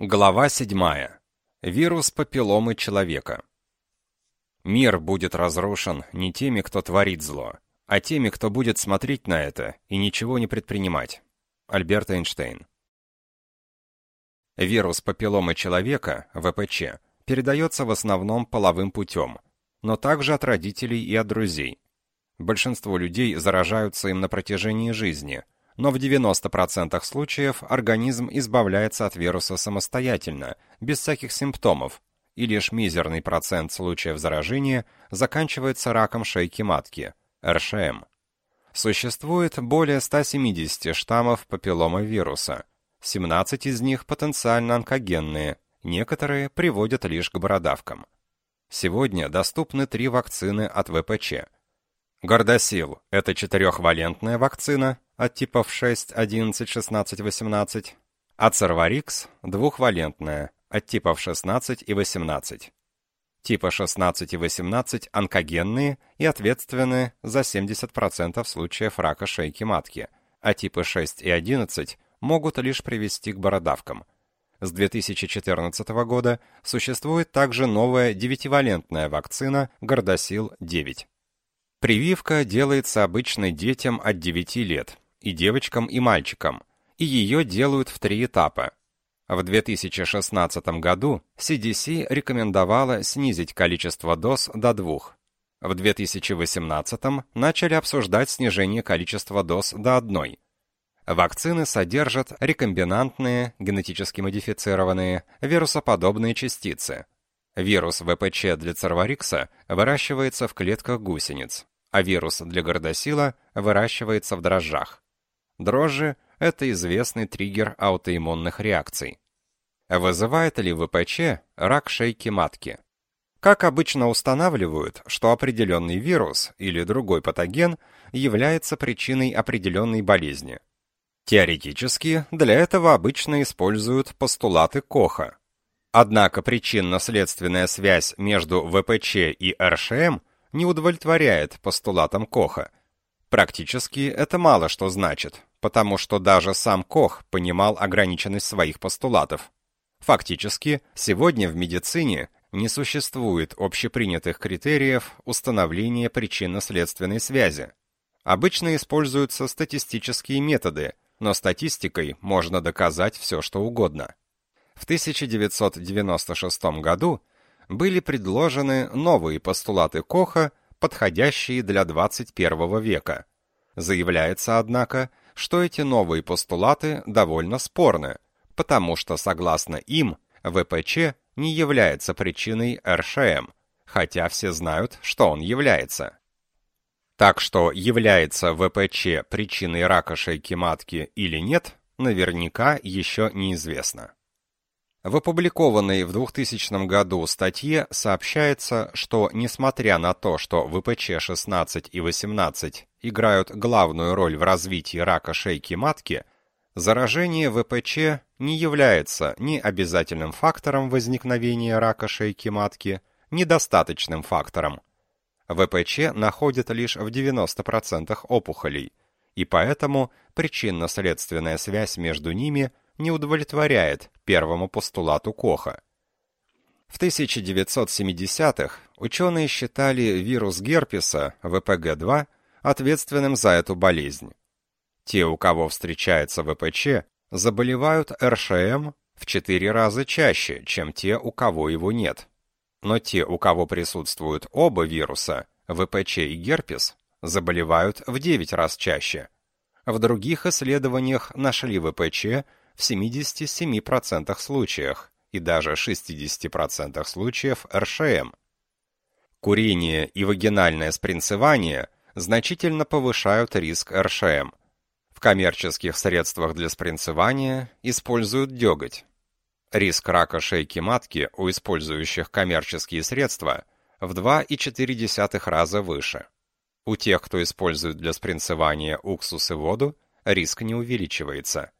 Глава 7. Вирус папилломы человека. Мир будет разрушен не теми, кто творит зло, а теми, кто будет смотреть на это и ничего не предпринимать. Альберт Эйнштейн. Вирус папилломы человека, ВПЧ, передается в основном половым путем, но также от родителей и от друзей. Большинство людей заражаются им на протяжении жизни – но в 90% случаев организм избавляется от вируса самостоятельно, без всяких симптомов, и лишь мизерный процент случаев заражения заканчивается раком шейки матки, РШМ. Существует более 170 штаммов папилломавируса. 17 из них потенциально онкогенные, некоторые приводят лишь к бородавкам. Сегодня доступны три вакцины от ВПЧ. Гордосил – это четырехвалентная вакцина, от типов 6, 11, 16, 18, а Церварикс двухвалентная от типов 16 и 18. Типа 16 и 18 онкогенные и ответственны за 70% случаев рака шейки матки, а типы 6 и 11 могут лишь привести к бородавкам. С 2014 года существует также новая девятивалентная вакцина Гордосил-9. Прививка делается обычно детям от 9 лет, и девочкам, и мальчикам, и ее делают в три этапа. В 2016 году CDC рекомендовала снизить количество доз до двух. В 2018 начали обсуждать снижение количества доз до одной. Вакцины содержат рекомбинантные, генетически модифицированные, вирусоподобные частицы. Вирус ВПЧ для церварикса выращивается в клетках гусениц, а вирус для гордосила выращивается в дрожжах. Дрожжи – это известный триггер аутоиммунных реакций. Вызывает ли ВПЧ рак шейки матки? Как обычно устанавливают, что определенный вирус или другой патоген является причиной определенной болезни? Теоретически, для этого обычно используют постулаты Коха. Однако причинно-следственная связь между ВПЧ и РШМ не удовлетворяет постулатам Коха. Практически это мало что значит, потому что даже сам Кох понимал ограниченность своих постулатов. Фактически, сегодня в медицине не существует общепринятых критериев установления причинно-следственной связи. Обычно используются статистические методы, но статистикой можно доказать все, что угодно. В 1996 году были предложены новые постулаты Коха, подходящие для 21 века. Заявляется, однако, что эти новые постулаты довольно спорны, потому что, согласно им, ВПЧ не является причиной РШМ, хотя все знают, что он является. Так что является ВПЧ причиной рака шейки матки или нет, наверняка еще неизвестно. В опубликованной в 2000 году статье сообщается, что несмотря на то, что ВПЧ-16 и 18 играют главную роль в развитии рака шейки матки, заражение ВПЧ не является ни обязательным фактором возникновения рака шейки матки, ни достаточным фактором. ВПЧ находят лишь в 90% опухолей, и поэтому причинно-следственная связь между ними – не удовлетворяет первому постулату Коха. В 1970-х ученые считали вирус герпеса, ВПГ-2, ответственным за эту болезнь. Те, у кого встречается ВПЧ, заболевают РШМ в 4 раза чаще, чем те, у кого его нет. Но те, у кого присутствуют оба вируса, ВПЧ и герпес, заболевают в 9 раз чаще. В других исследованиях нашли ВПЧ в 77% случаях и даже 60% случаев РШМ. Курение и вагинальное спринцевание значительно повышают риск РШМ. В коммерческих средствах для спринцевания используют деготь. Риск рака шейки матки у использующих коммерческие средства в 2,4 раза выше. У тех, кто использует для спринцевания уксус и воду, риск не увеличивается.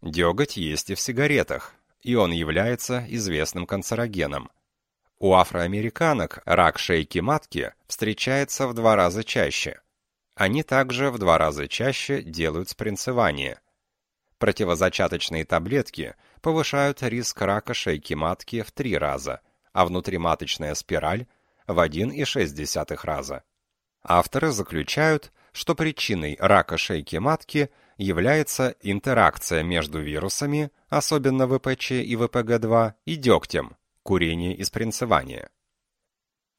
Деготь есть и в сигаретах, и он является известным канцерогеном. У афроамериканок рак шейки матки встречается в два раза чаще. Они также в два раза чаще делают спринцевание. Противозачаточные таблетки повышают риск рака шейки матки в 3 раза, а внутриматочная спираль в 1,6 раза. Авторы заключают, что причиной рака шейки матки является интеракция между вирусами, особенно ВПЧ и ВПГ-2, и дегтем, курение и спринцевание.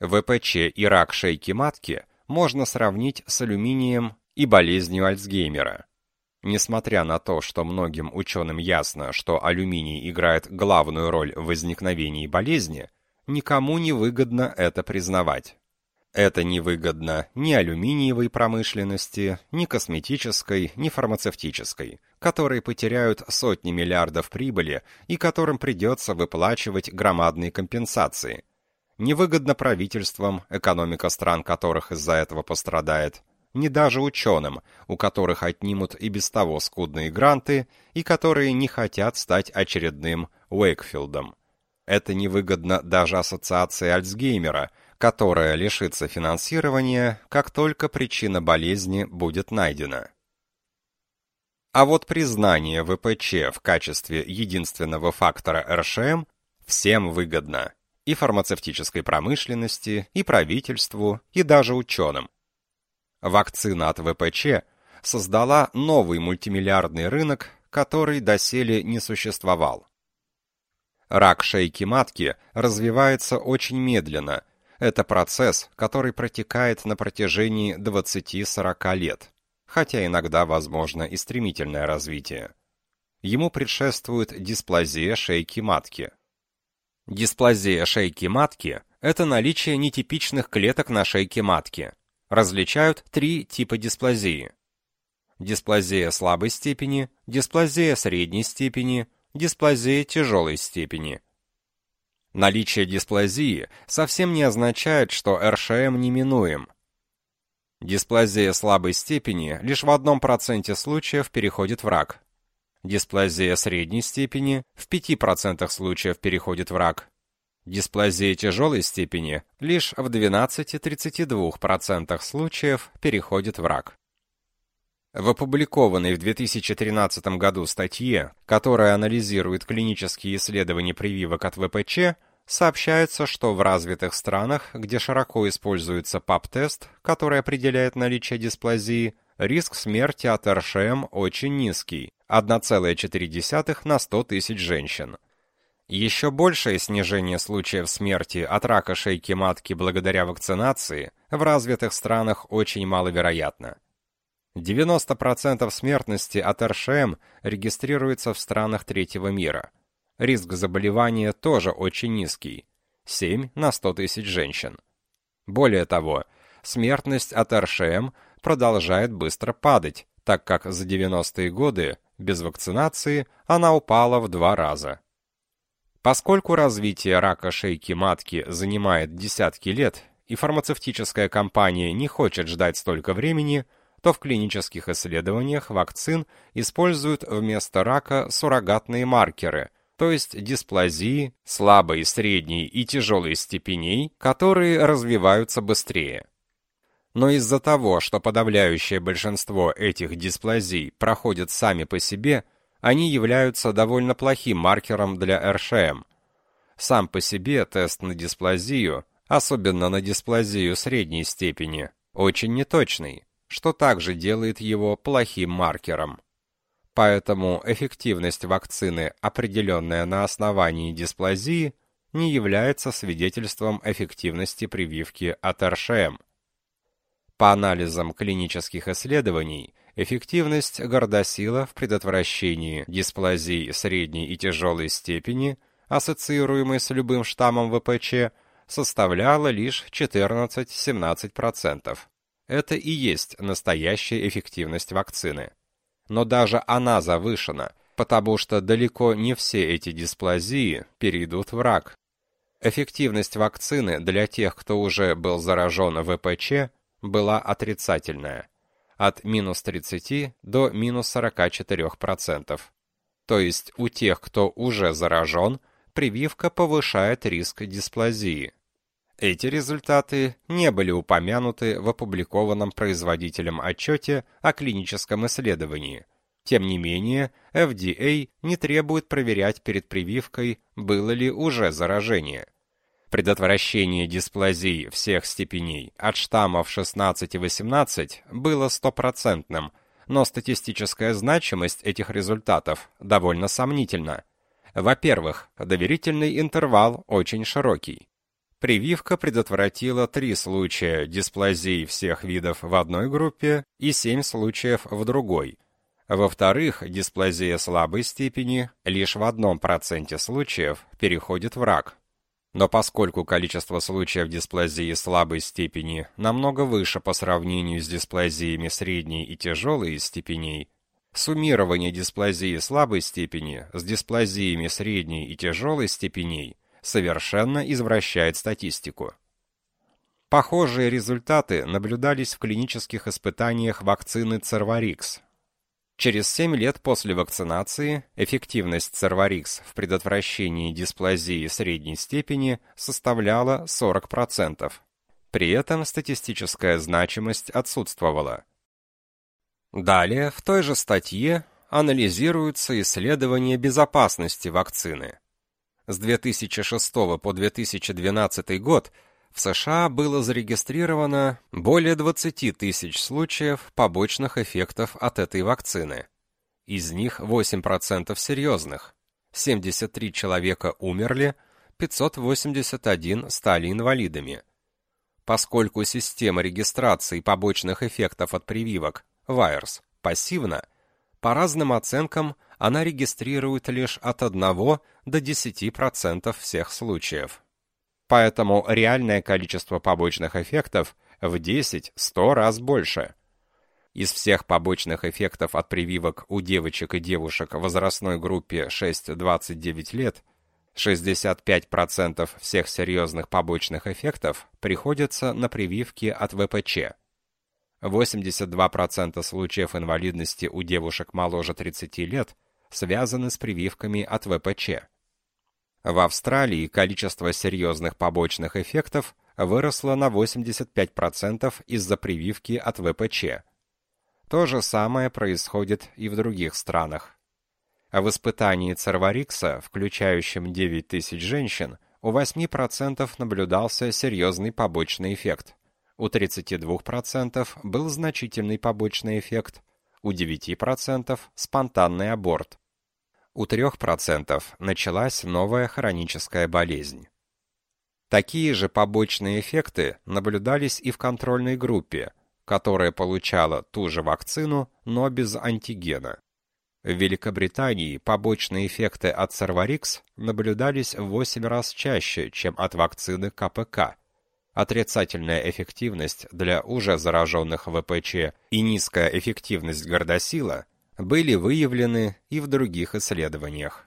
ВПЧ и рак шейки матки можно сравнить с алюминием и болезнью Альцгеймера. Несмотря на то, что многим ученым ясно, что алюминий играет главную роль в возникновении болезни, никому не выгодно это признавать. Это невыгодно ни алюминиевой промышленности, ни косметической, ни фармацевтической, которые потеряют сотни миллиардов прибыли и которым придется выплачивать громадные компенсации. Невыгодно правительствам, экономика стран которых из-за этого пострадает, ни даже ученым, у которых отнимут и без того скудные гранты и которые не хотят стать очередным Уэйкфилдом. Это невыгодно даже ассоциации Альцгеймера, которая лишится финансирования, как только причина болезни будет найдена. А вот признание ВПЧ в качестве единственного фактора РШМ всем выгодно. И фармацевтической промышленности, и правительству, и даже ученым. Вакцина от ВПЧ создала новый мультимиллиардный рынок, который доселе не существовал. Рак шейки матки развивается очень медленно. Это процесс, который протекает на протяжении 20-40 лет, хотя иногда возможно и стремительное развитие. Ему предшествует дисплазия шейки матки. Дисплазия шейки матки – это наличие нетипичных клеток на шейке матки. Различают три типа дисплазии. Дисплазия слабой степени, дисплазия средней степени дисплазия тяжелой степени. Наличие дисплазии совсем не означает, что РШМ неминуем. Дисплазия слабой степени лишь в одном проценте случаев переходит в рак. Дисплазия средней степени в 5% случаев переходит в рак. Дисплазия тяжелой степени лишь в 12-32% случаев переходит в рак. В опубликованной в 2013 году статье, которая анализирует клинические исследования прививок от ВПЧ, сообщается, что в развитых странах, где широко используется ПАП-тест, который определяет наличие дисплазии, риск смерти от РШМ очень низкий – 1,4 на 100 тысяч женщин. Еще большее снижение случаев смерти от рака шейки матки благодаря вакцинации в развитых странах очень маловероятно. 90% смертности от РШМ регистрируется в странах третьего мира. Риск заболевания тоже очень низкий – 7 на 100 тысяч женщин. Более того, смертность от РШМ продолжает быстро падать, так как за 90-е годы без вакцинации она упала в два раза. Поскольку развитие рака шейки матки занимает десятки лет, и фармацевтическая компания не хочет ждать столько времени – то в клинических исследованиях вакцин используют вместо рака суррогатные маркеры, то есть дисплазии слабой, средней и тяжелой степеней, которые развиваются быстрее. Но из-за того, что подавляющее большинство этих дисплазий проходят сами по себе, они являются довольно плохим маркером для РШМ. Сам по себе тест на дисплазию, особенно на дисплазию средней степени, очень неточный что также делает его плохим маркером. Поэтому эффективность вакцины, определенная на основании дисплазии, не является свидетельством эффективности прививки от РШМ. По анализам клинических исследований, эффективность гордосила в предотвращении дисплазий средней и тяжелой степени, ассоциируемой с любым штаммом ВПЧ, составляла лишь 14-17%. Это и есть настоящая эффективность вакцины. Но даже она завышена, потому что далеко не все эти дисплазии перейдут в рак. Эффективность вакцины для тех, кто уже был заражен ВПЧ, была отрицательная – от минус 30 до минус 44%. То есть у тех, кто уже заражен, прививка повышает риск дисплазии. Эти результаты не были упомянуты в опубликованном производителем отчете о клиническом исследовании. Тем не менее, FDA не требует проверять перед прививкой, было ли уже заражение. Предотвращение дисплазий всех степеней от штаммов 16 и 18 было стопроцентным, но статистическая значимость этих результатов довольно сомнительна. Во-первых, доверительный интервал очень широкий. Прививка предотвратила три случая дисплазии всех видов в одной группе и семь случаев в другой – во-вторых, дисплазия слабой степени лишь в одном проценте случаев переходит в рак. Но поскольку количество случаев дисплазии слабой степени намного выше по сравнению с дисплазиями средней и тяжелой степеней, суммирование дисплазии слабой степени с дисплазиями средней и тяжелой степеней совершенно извращает статистику. Похожие результаты наблюдались в клинических испытаниях вакцины Cervarix Через 7 лет после вакцинации эффективность Cervarix в предотвращении дисплазии средней степени составляла 40%. При этом статистическая значимость отсутствовала. Далее, в той же статье анализируются исследования безопасности вакцины. С 2006 по 2012 год в США было зарегистрировано более 20 тысяч случаев побочных эффектов от этой вакцины. Из них 8% серьезных. 73 человека умерли, 581 стали инвалидами. Поскольку система регистрации побочных эффектов от прививок, VIRES, пассивна, по разным оценкам она регистрирует лишь от 1 до 10% всех случаев. Поэтому реальное количество побочных эффектов в 10-100 раз больше. Из всех побочных эффектов от прививок у девочек и девушек в возрастной группе 6-29 лет 65% всех серьезных побочных эффектов приходится на прививки от ВПЧ. 82% случаев инвалидности у девушек моложе 30 лет связаны с прививками от ВПЧ. В Австралии количество серьезных побочных эффектов выросло на 85% из-за прививки от ВПЧ. То же самое происходит и в других странах. В испытании Церварикса, включающем 9 тысяч женщин, у 8% наблюдался серьезный побочный эффект. У 32% был значительный побочный эффект, у 9% спонтанный аборт, у 3% началась новая хроническая болезнь. Такие же побочные эффекты наблюдались и в контрольной группе, которая получала ту же вакцину, но без антигена. В Великобритании побочные эффекты от Cervarix наблюдались в 8 раз чаще, чем от вакцины КПК. Отрицательная эффективность для уже зараженных ВПЧ и низкая эффективность гордосила были выявлены и в других исследованиях.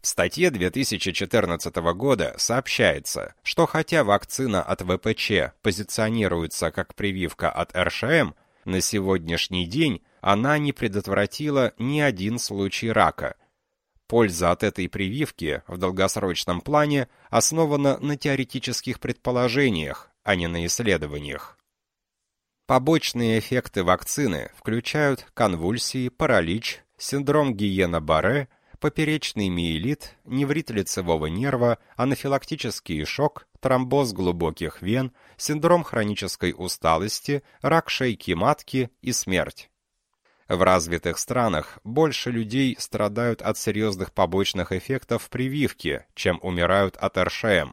В статье 2014 года сообщается, что хотя вакцина от ВПЧ позиционируется как прививка от РШМ, на сегодняшний день она не предотвратила ни один случай рака. Польза от этой прививки в долгосрочном плане основана на теоретических предположениях, а не на исследованиях. Побочные эффекты вакцины включают конвульсии, паралич, синдром Гиена-Барре, поперечный миелит, неврит лицевого нерва, анафилактический шок, тромбоз глубоких вен, синдром хронической усталости, рак шейки матки и смерть. В развитых странах больше людей страдают от серьезных побочных эффектов прививки, чем умирают от РШМ.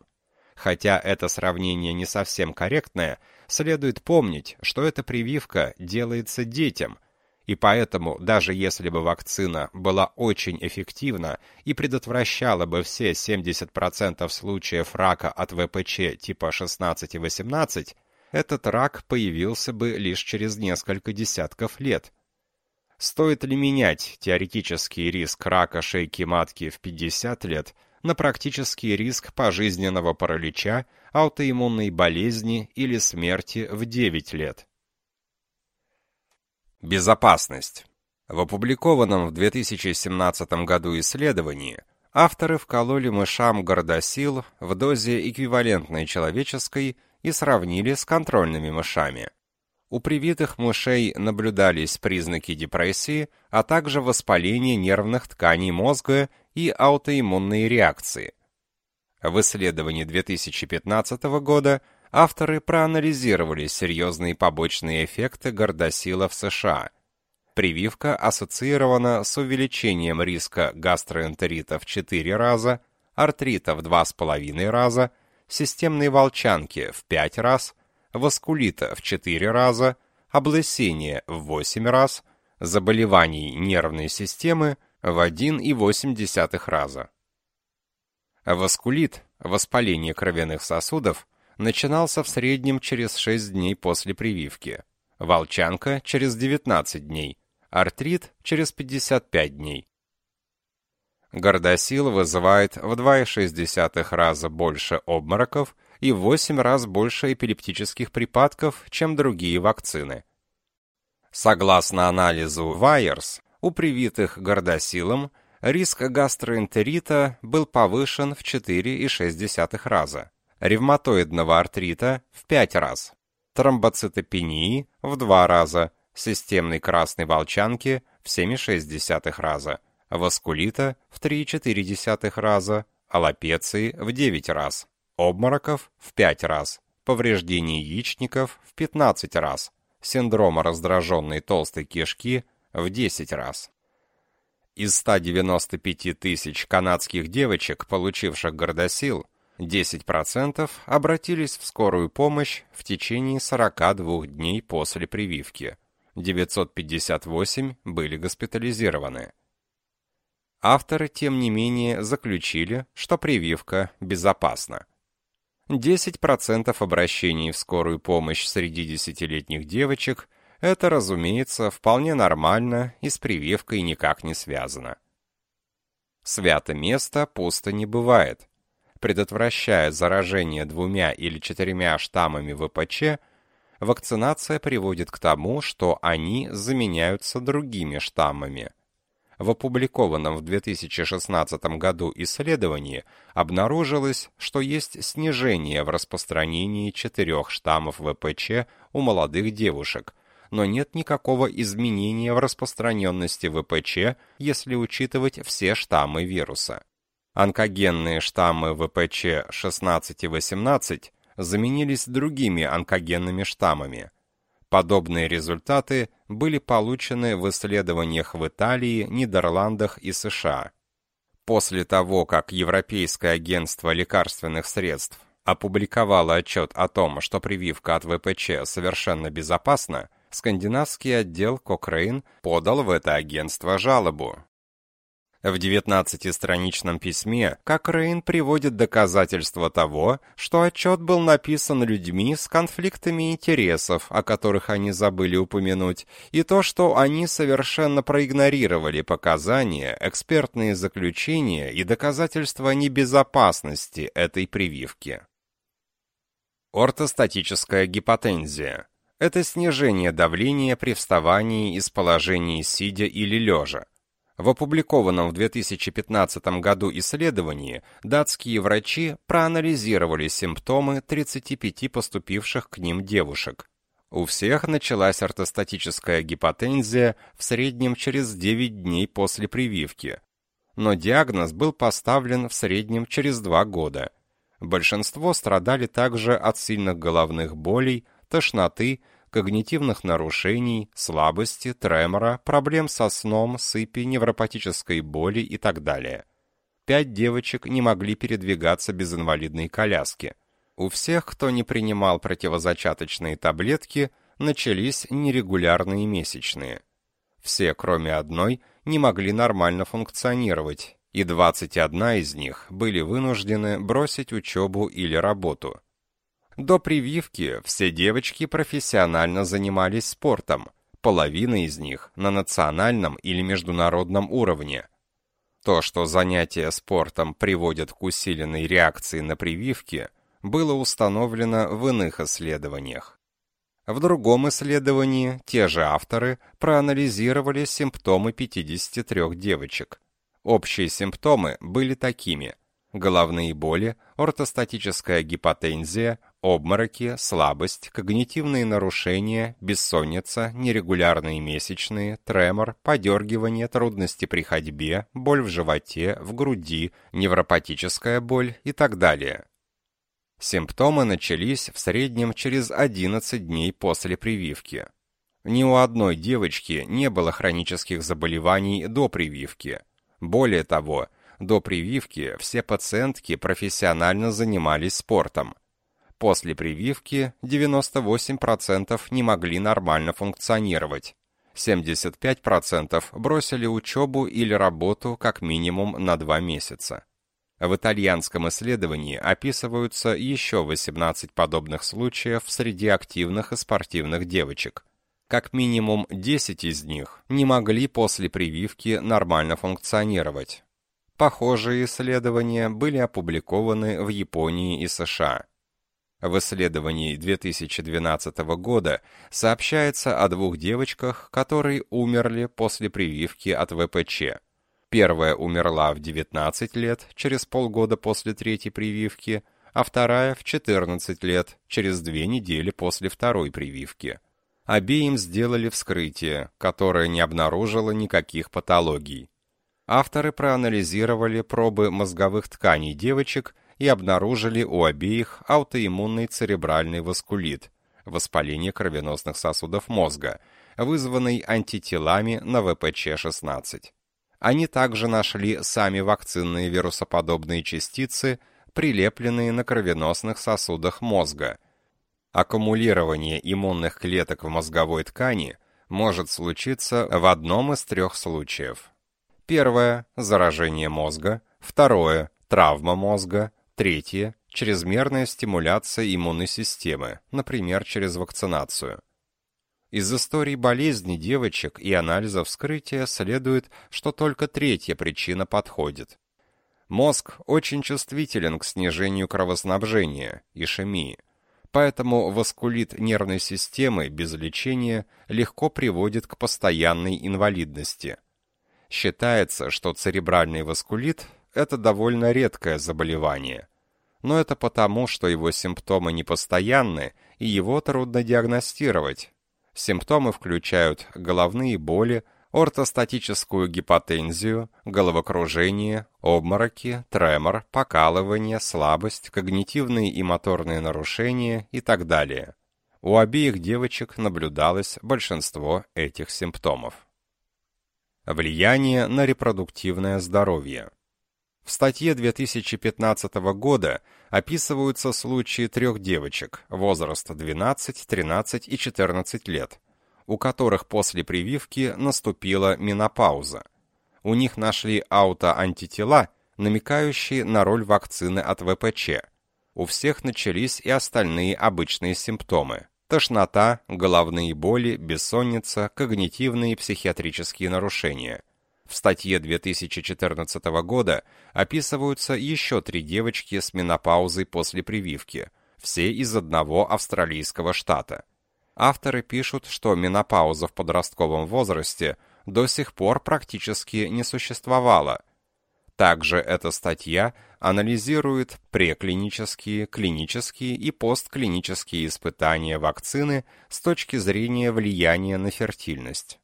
Хотя это сравнение не совсем корректное, следует помнить, что эта прививка делается детям, и поэтому даже если бы вакцина была очень эффективна и предотвращала бы все 70% случаев рака от ВПЧ типа 16 и 18, этот рак появился бы лишь через несколько десятков лет. Стоит ли менять теоретический риск рака шейки матки в 50 лет на практический риск пожизненного паралича, аутоиммунной болезни или смерти в 9 лет. Безопасность. В опубликованном в 2017 году исследовании авторы вкололи мышам гордосил в дозе эквивалентной человеческой и сравнили с контрольными мышами. У привитых мышей наблюдались признаки депрессии, а также воспаление нервных тканей мозга и аутоиммунные реакции. В исследовании 2015 года авторы проанализировали серьезные побочные эффекты гордосила в США. Прививка ассоциирована с увеличением риска гастроэнтерита в 4 раза, артрита в 2,5 раза, системной волчанки в 5 раз, воскулита в 4 раза, облысения в 8 раз, заболеваний нервной системы в 1,8 раза. Воскулит, воспаление кровяных сосудов, начинался в среднем через 6 дней после прививки, волчанка через 19 дней, артрит через 55 дней. Гордосил вызывает в 2,6 раза больше обмороков и в 8 раз больше эпилептических припадков, чем другие вакцины. Согласно анализу Вайерс, у привитых гордосилом риск гастроэнтерита был повышен в 4,6 раза, ревматоидного артрита в 5 раз, тромбоцитопении в 2 раза, системной красной волчанки в 7,6 раза, воскулита в 3,4 раза, аллопеции в 9 раз обмороков в 5 раз, повреждений яичников в 15 раз, синдрома раздраженной толстой кишки в 10 раз. Из 195 тысяч канадских девочек, получивших гордосил, 10% обратились в скорую помощь в течение 42 дней после прививки. 958 были госпитализированы. Авторы, тем не менее, заключили, что прививка безопасна. 10% обращений в скорую помощь среди десятилетних девочек – это, разумеется, вполне нормально и с прививкой никак не связано. Свято место пусто не бывает. Предотвращая заражение двумя или четырьмя штаммами ВПЧ, вакцинация приводит к тому, что они заменяются другими штаммами – в опубликованном в 2016 году исследовании обнаружилось, что есть снижение в распространении четырех штаммов ВПЧ у молодых девушек, но нет никакого изменения в распространенности ВПЧ, если учитывать все штаммы вируса. Онкогенные штаммы ВПЧ 16 и 18 заменились другими онкогенными штаммами – Подобные результаты были получены в исследованиях в Италии, Нидерландах и США. После того, как Европейское агентство лекарственных средств опубликовало отчет о том, что прививка от ВПЧ совершенно безопасна, скандинавский отдел Кокрейн подал в это агентство жалобу. В 19-страничном письме Кокрейн приводит доказательства того, что отчет был написан людьми с конфликтами интересов, о которых они забыли упомянуть, и то, что они совершенно проигнорировали показания, экспертные заключения и доказательства небезопасности этой прививки. Ортостатическая гипотензия – это снижение давления при вставании из положения сидя или лежа. В опубликованном в 2015 году исследовании датские врачи проанализировали симптомы 35 поступивших к ним девушек. У всех началась ортостатическая гипотензия в среднем через 9 дней после прививки, но диагноз был поставлен в среднем через 2 года. Большинство страдали также от сильных головных болей, тошноты, когнитивных нарушений, слабости, тремора, проблем со сном, сыпи, невропатической боли и так далее. Пять девочек не могли передвигаться без инвалидной коляски. У всех, кто не принимал противозачаточные таблетки, начались нерегулярные месячные. Все, кроме одной, не могли нормально функционировать, и 21 из них были вынуждены бросить учебу или работу. До прививки все девочки профессионально занимались спортом, половина из них на национальном или международном уровне. То, что занятия спортом приводят к усиленной реакции на прививки, было установлено в иных исследованиях. В другом исследовании те же авторы проанализировали симптомы 53 девочек. Общие симптомы были такими: головные боли, ортостатическая гипотензия, обмороки, слабость, когнитивные нарушения, бессонница, нерегулярные месячные, тремор, подергивание, трудности при ходьбе, боль в животе, в груди, невропатическая боль и так далее. Симптомы начались в среднем через 11 дней после прививки. Ни у одной девочки не было хронических заболеваний до прививки. Более того, до прививки все пациентки профессионально занимались спортом. После прививки 98% не могли нормально функционировать. 75% бросили учебу или работу как минимум на 2 месяца. В итальянском исследовании описываются еще 18 подобных случаев среди активных и спортивных девочек. Как минимум 10 из них не могли после прививки нормально функционировать. Похожие исследования были опубликованы в Японии и США. В исследовании 2012 года сообщается о двух девочках, которые умерли после прививки от ВПЧ. Первая умерла в 19 лет, через полгода после третьей прививки, а вторая в 14 лет, через две недели после второй прививки. Обеим сделали вскрытие, которое не обнаружило никаких патологий. Авторы проанализировали пробы мозговых тканей девочек и обнаружили у обеих аутоиммунный церебральный васкулит, воспаление кровеносных сосудов мозга, вызванный антителами на ВПЧ-16. Они также нашли сами вакцинные вирусоподобные частицы, прилепленные на кровеносных сосудах мозга. Аккумулирование иммунных клеток в мозговой ткани может случиться в одном из трех случаев. Первое – заражение мозга. Второе – травма мозга. Третье – чрезмерная стимуляция иммунной системы, например, через вакцинацию. Из истории болезни девочек и анализа вскрытия следует, что только третья причина подходит. Мозг очень чувствителен к снижению кровоснабжения, ишемии. Поэтому васкулит нервной системы без лечения легко приводит к постоянной инвалидности. Считается, что церебральный васкулит – это довольно редкое заболевание. Но это потому, что его симптомы непостоянны и его трудно диагностировать. Симптомы включают головные боли, ортостатическую гипотензию, головокружение, обмороки, тремор, покалывание, слабость, когнитивные и моторные нарушения и так далее. У обеих девочек наблюдалось большинство этих симптомов. Влияние на репродуктивное здоровье. В статье 2015 года описываются случаи трех девочек возраста 12, 13 и 14 лет, у которых после прививки наступила менопауза. У них нашли аутоантитела, намекающие на роль вакцины от ВПЧ. У всех начались и остальные обычные симптомы тошнота, головные боли, бессонница, когнитивные и психиатрические нарушения. В статье 2014 года описываются еще три девочки с менопаузой после прививки, все из одного австралийского штата. Авторы пишут, что менопауза в подростковом возрасте до сих пор практически не существовала – также эта статья анализирует преклинические, клинические и постклинические испытания вакцины с точки зрения влияния на фертильность.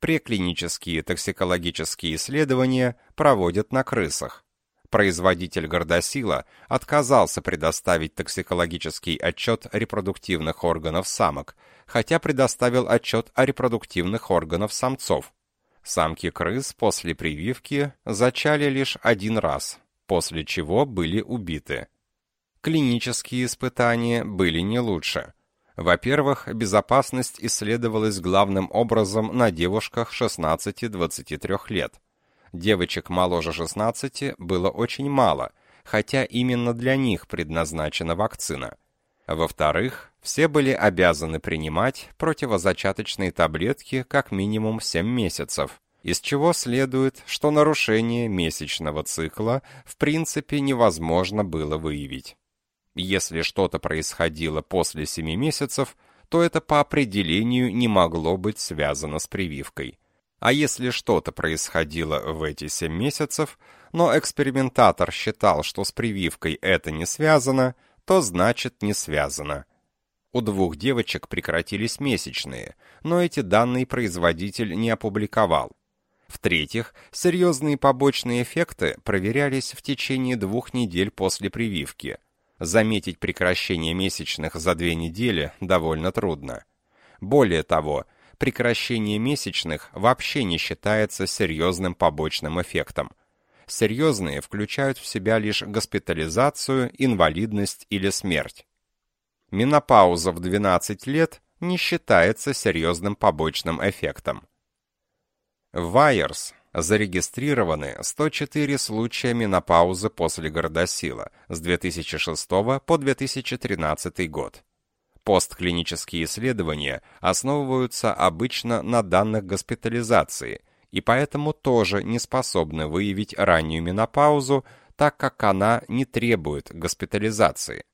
Преклинические токсикологические исследования проводят на крысах. Производитель Гордосила отказался предоставить токсикологический отчет репродуктивных органов самок, хотя предоставил отчет о репродуктивных органах самцов, Самки крыс после прививки зачали лишь один раз, после чего были убиты. Клинические испытания были не лучше. Во-первых, безопасность исследовалась главным образом на девушках 16-23 лет. Девочек моложе 16 было очень мало, хотя именно для них предназначена вакцина. Во-вторых, все были обязаны принимать противозачаточные таблетки как минимум 7 месяцев, из чего следует, что нарушение месячного цикла в принципе невозможно было выявить. Если что-то происходило после 7 месяцев, то это по определению не могло быть связано с прививкой. А если что-то происходило в эти 7 месяцев, но экспериментатор считал, что с прививкой это не связано, то значит не связано. У двух девочек прекратились месячные, но эти данные производитель не опубликовал. В-третьих, серьезные побочные эффекты проверялись в течение двух недель после прививки. Заметить прекращение месячных за две недели довольно трудно. Более того, прекращение месячных вообще не считается серьезным побочным эффектом. Серьезные включают в себя лишь госпитализацию, инвалидность или смерть. Менопауза в 12 лет не считается серьезным побочным эффектом. В Wires зарегистрированы 104 случая менопаузы после гордосила с 2006 по 2013 год. Постклинические исследования основываются обычно на данных госпитализации и поэтому тоже не способны выявить раннюю менопаузу, так как она не требует госпитализации.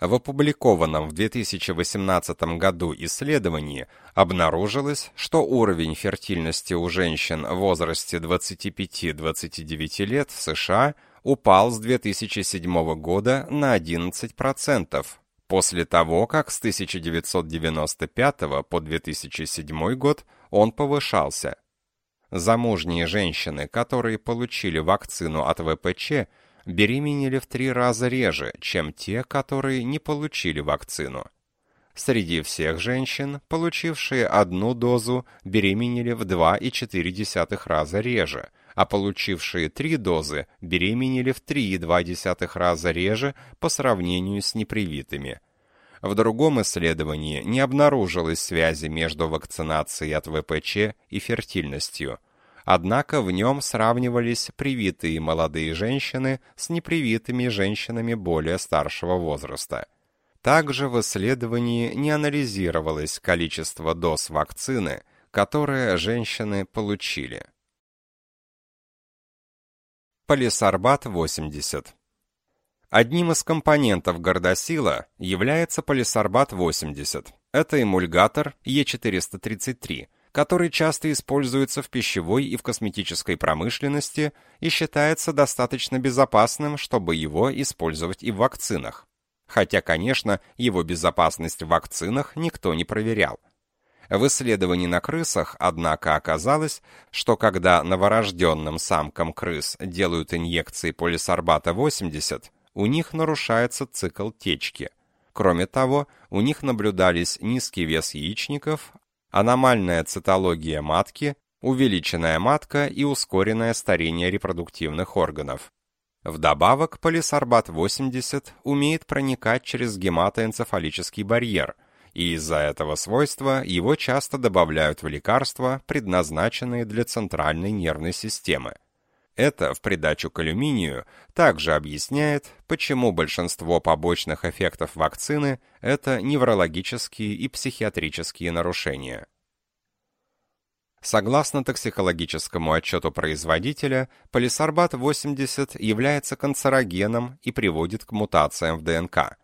В опубликованном в 2018 году исследовании обнаружилось, что уровень фертильности у женщин в возрасте 25-29 лет в США упал с 2007 года на 11%, после того, как с 1995 по 2007 год он повышался. Замужние женщины, которые получили вакцину от ВПЧ, беременели в три раза реже, чем те, которые не получили вакцину. Среди всех женщин, получившие одну дозу, беременели в 2,4 раза реже, а получившие три дозы беременели в 3,2 раза реже по сравнению с непривитыми. В другом исследовании не обнаружилось связи между вакцинацией от ВПЧ и фертильностью. Однако в нем сравнивались привитые молодые женщины с непривитыми женщинами более старшего возраста. Также в исследовании не анализировалось количество доз вакцины, которые женщины получили. Полисорбат-80 Одним из компонентов гордосила является полисорбат-80. Это эмульгатор Е433, который часто используется в пищевой и в косметической промышленности и считается достаточно безопасным, чтобы его использовать и в вакцинах. Хотя, конечно, его безопасность в вакцинах никто не проверял. В исследовании на крысах, однако, оказалось, что когда новорожденным самкам крыс делают инъекции полисорбата-80, у них нарушается цикл течки. Кроме того, у них наблюдались низкий вес яичников, аномальная цитология матки, увеличенная матка и ускоренное старение репродуктивных органов. Вдобавок, полисорбат-80 умеет проникать через гематоэнцефалический барьер – и из-за этого свойства его часто добавляют в лекарства, предназначенные для центральной нервной системы. Это, в придачу к алюминию, также объясняет, почему большинство побочных эффектов вакцины – это неврологические и психиатрические нарушения. Согласно токсикологическому отчету производителя, полисорбат-80 является канцерогеном и приводит к мутациям в ДНК.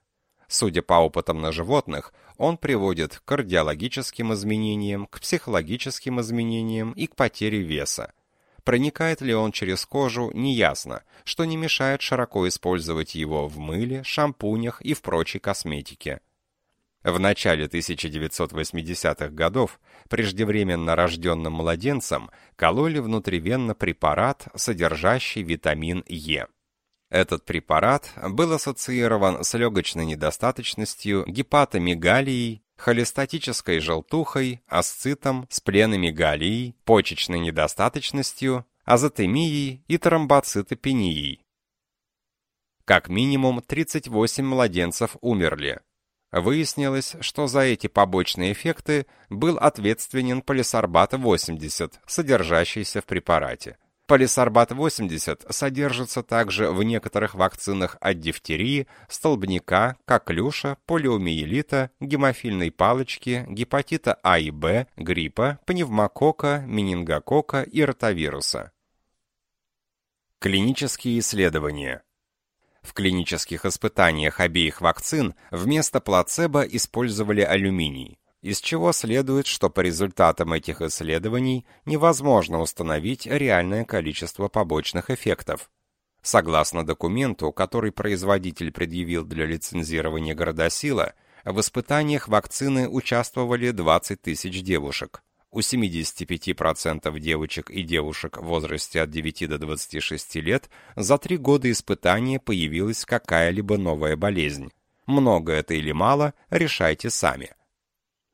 Судя по опытам на животных, он приводит к кардиологическим изменениям, к психологическим изменениям и к потере веса. Проникает ли он через кожу, неясно, что не мешает широко использовать его в мыле, шампунях и в прочей косметике. В начале 1980-х годов преждевременно рожденным младенцам кололи внутривенно препарат, содержащий витамин Е. Этот препарат был ассоциирован с легочной недостаточностью, гепатомегалией, холестатической желтухой, асцитом, с пленомегалией, почечной недостаточностью, азотемией и тромбоцитопенией. Как минимум 38 младенцев умерли. Выяснилось, что за эти побочные эффекты был ответственен полисорбат-80, содержащийся в препарате. Полисорбат-80 содержится также в некоторых вакцинах от дифтерии, столбняка, коклюша, полиомиелита, гемофильной палочки, гепатита А и Б, гриппа, пневмокока, менингокока и ротавируса. Клинические исследования. В клинических испытаниях обеих вакцин вместо плацебо использовали алюминий из чего следует, что по результатам этих исследований невозможно установить реальное количество побочных эффектов. Согласно документу, который производитель предъявил для лицензирования Городосила, в испытаниях вакцины участвовали 20 тысяч девушек. У 75% девочек и девушек в возрасте от 9 до 26 лет за три года испытания появилась какая-либо новая болезнь. Много это или мало, решайте сами.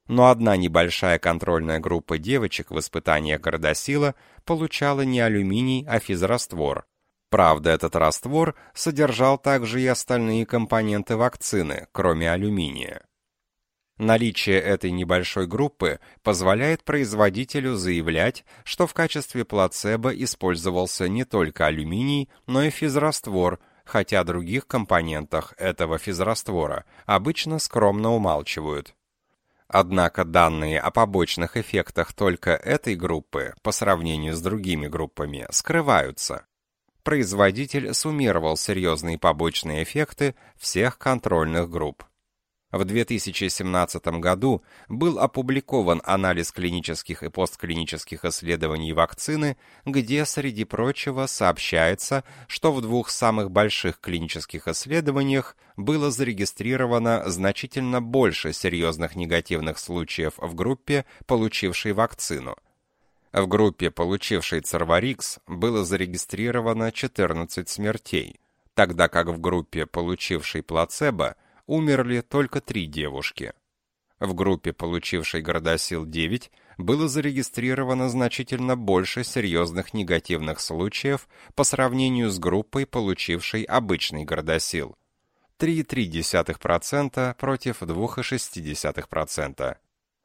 Но одна небольшая контрольная группа девочек в испытаниях городосила получала не алюминий, а физраствор. Правда, этот раствор содержал также и остальные компоненты вакцины, кроме алюминия. Наличие этой небольшой группы позволяет производителю заявлять, что в качестве плацебо использовался не только алюминий, но и физраствор, хотя о других компонентах этого физраствора обычно скромно умалчивают. Однако данные о побочных эффектах только этой группы по сравнению с другими группами скрываются. Производитель суммировал серьезные побочные эффекты всех контрольных групп. В 2017 году был опубликован анализ клинических и постклинических исследований вакцины, где, среди прочего, сообщается, что в двух самых больших клинических исследованиях было зарегистрировано значительно больше серьезных негативных случаев в группе, получившей вакцину. В группе, получившей Церварикс, было зарегистрировано 14 смертей, тогда как в группе, получившей плацебо, умерли только три девушки. В группе, получившей Городосил-9, было зарегистрировано значительно больше серьезных негативных случаев по сравнению с группой, получившей обычный Городосил. 3,3% против 2,6%.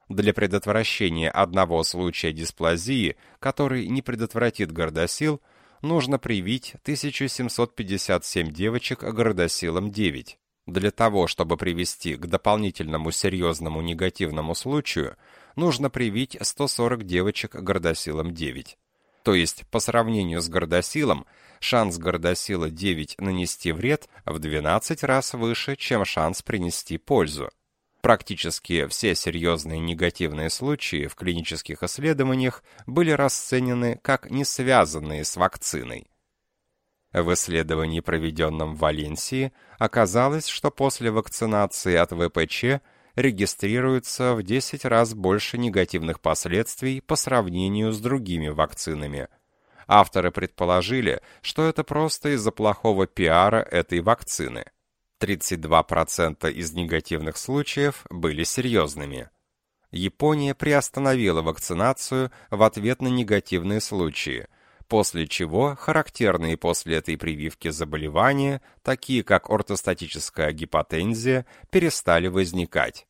Для предотвращения одного случая дисплазии, который не предотвратит Городосил, нужно привить 1757 девочек Городосилом 9. Для того, чтобы привести к дополнительному серьезному негативному случаю, нужно привить 140 девочек гордосилом 9. То есть, по сравнению с гордосилом, шанс гордосила 9 нанести вред в 12 раз выше, чем шанс принести пользу. Практически все серьезные негативные случаи в клинических исследованиях были расценены как не связанные с вакциной. В исследовании, проведенном в Валенсии, оказалось, что после вакцинации от ВПЧ регистрируется в 10 раз больше негативных последствий по сравнению с другими вакцинами. Авторы предположили, что это просто из-за плохого пиара этой вакцины. 32% из негативных случаев были серьезными. Япония приостановила вакцинацию в ответ на негативные случаи – после чего характерные после этой прививки заболевания, такие как ортостатическая гипотензия, перестали возникать.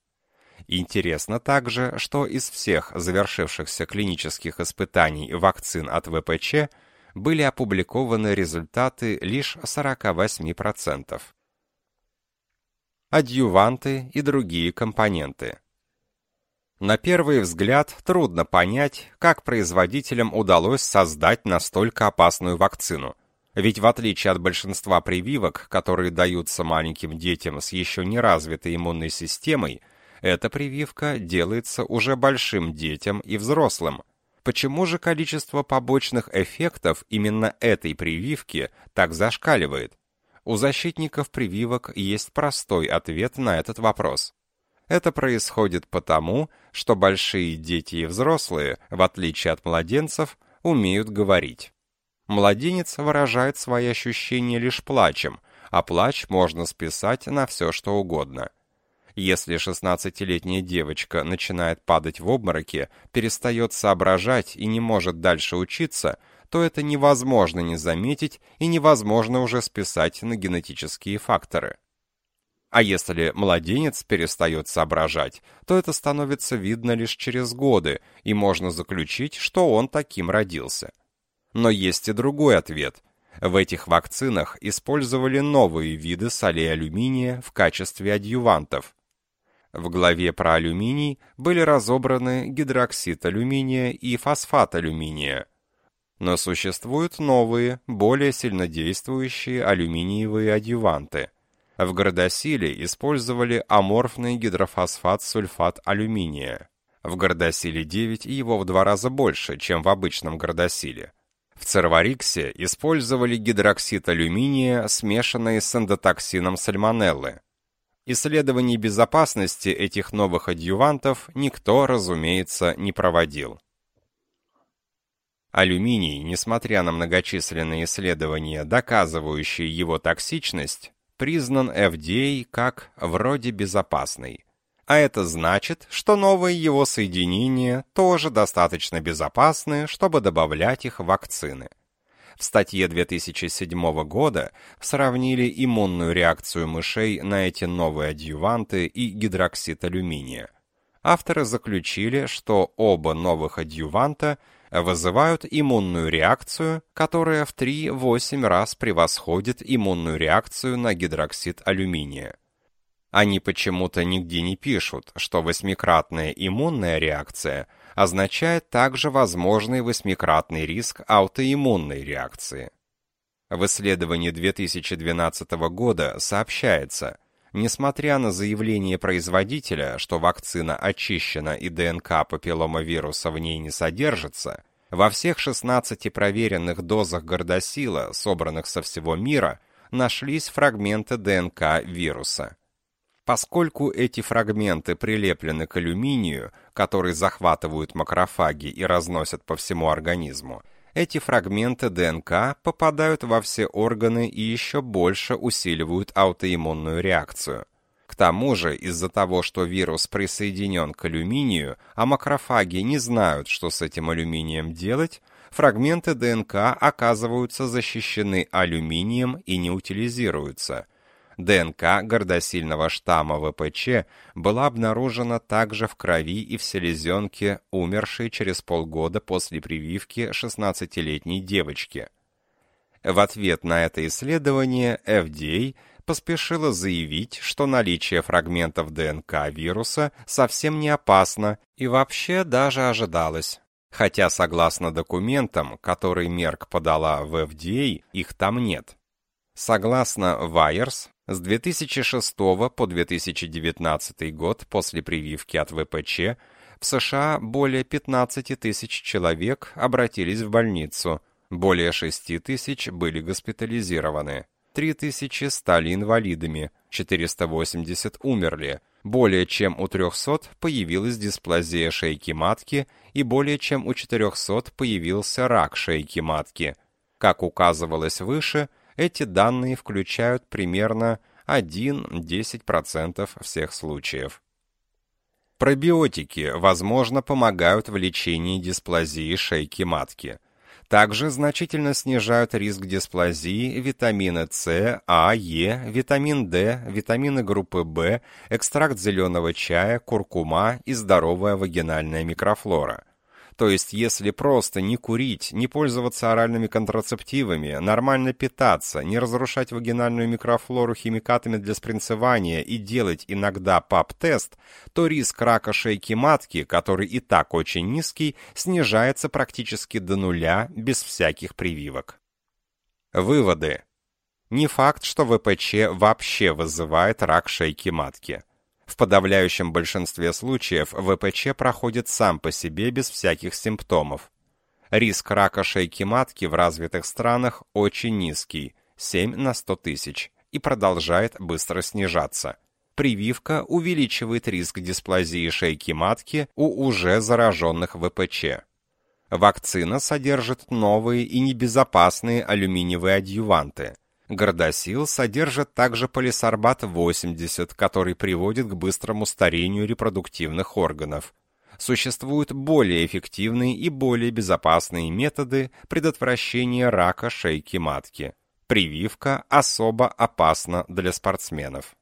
Интересно также, что из всех завершившихся клинических испытаний вакцин от ВПЧ были опубликованы результаты лишь 48%. Адъюванты и другие компоненты. На первый взгляд трудно понять, как производителям удалось создать настолько опасную вакцину. Ведь в отличие от большинства прививок, которые даются маленьким детям с еще не развитой иммунной системой, эта прививка делается уже большим детям и взрослым. Почему же количество побочных эффектов именно этой прививки так зашкаливает? У защитников прививок есть простой ответ на этот вопрос. Это происходит потому, что большие дети и взрослые, в отличие от младенцев, умеют говорить. Младенец выражает свои ощущения лишь плачем, а плач можно списать на все что угодно. Если 16-летняя девочка начинает падать в обмороке, перестает соображать и не может дальше учиться, то это невозможно не заметить и невозможно уже списать на генетические факторы. А если младенец перестает соображать, то это становится видно лишь через годы, и можно заключить, что он таким родился. Но есть и другой ответ. В этих вакцинах использовали новые виды солей алюминия в качестве адъювантов. В главе про алюминий были разобраны гидроксид алюминия и фосфат алюминия. Но существуют новые, более сильнодействующие алюминиевые адъюванты – в городосиле использовали аморфный гидрофосфат-сульфат алюминия. В городосиле 9 его в два раза больше, чем в обычном городосиле. В Цервариксе использовали гидроксид алюминия, смешанный с эндотоксином сальмонеллы. Исследований безопасности этих новых адъювантов никто, разумеется, не проводил. Алюминий, несмотря на многочисленные исследования, доказывающие его токсичность, признан FDA как вроде безопасный. А это значит, что новые его соединения тоже достаточно безопасны, чтобы добавлять их в вакцины. В статье 2007 года сравнили иммунную реакцию мышей на эти новые адъюванты и гидроксид алюминия. Авторы заключили, что оба новых адъюванта вызывают иммунную реакцию, которая в 3-8 раз превосходит иммунную реакцию на гидроксид алюминия. Они почему-то нигде не пишут, что восьмикратная иммунная реакция означает также возможный восьмикратный риск аутоиммунной реакции. В исследовании 2012 года сообщается, несмотря на заявление производителя, что вакцина очищена и ДНК папилломавируса в ней не содержится, во всех 16 проверенных дозах гордосила, собранных со всего мира, нашлись фрагменты ДНК вируса. Поскольку эти фрагменты прилеплены к алюминию, который захватывают макрофаги и разносят по всему организму, эти фрагменты ДНК попадают во все органы и еще больше усиливают аутоиммунную реакцию. К тому же, из-за того, что вирус присоединен к алюминию, а макрофаги не знают, что с этим алюминием делать, фрагменты ДНК оказываются защищены алюминием и не утилизируются – ДНК гордосильного штамма ВПЧ была обнаружена также в крови и в селезенке умершей через полгода после прививки 16-летней девочки. В ответ на это исследование FDA поспешила заявить, что наличие фрагментов ДНК вируса совсем не опасно и вообще даже ожидалось. Хотя, согласно документам, которые Мерк подала в FDA, их там нет. Согласно Wires, с 2006 по 2019 год после прививки от ВПЧ в США более 15 тысяч человек обратились в больницу, более 6 тысяч были госпитализированы, 3 тысячи стали инвалидами, 480 умерли, более чем у 300 появилась дисплазия шейки матки и более чем у 400 появился рак шейки матки. Как указывалось выше, эти данные включают примерно 1-10% всех случаев. Пробиотики, возможно, помогают в лечении дисплазии шейки матки. Также значительно снижают риск дисплазии витамины С, А, Е, витамин D, витамины группы В, экстракт зеленого чая, куркума и здоровая вагинальная микрофлора – то есть, если просто не курить, не пользоваться оральными контрацептивами, нормально питаться, не разрушать вагинальную микрофлору химикатами для спринцевания и делать иногда ПАП-тест, то риск рака шейки матки, который и так очень низкий, снижается практически до нуля без всяких прививок. Выводы. Не факт, что ВПЧ вообще вызывает рак шейки матки. В подавляющем большинстве случаев ВПЧ проходит сам по себе без всяких симптомов. Риск рака шейки матки в развитых странах очень низкий – 7 на 100 тысяч, и продолжает быстро снижаться. Прививка увеличивает риск дисплазии шейки матки у уже зараженных ВПЧ. Вакцина содержит новые и небезопасные алюминиевые адъюванты – Гордосил содержит также полисорбат-80, который приводит к быстрому старению репродуктивных органов. Существуют более эффективные и более безопасные методы предотвращения рака шейки матки. Прививка особо опасна для спортсменов.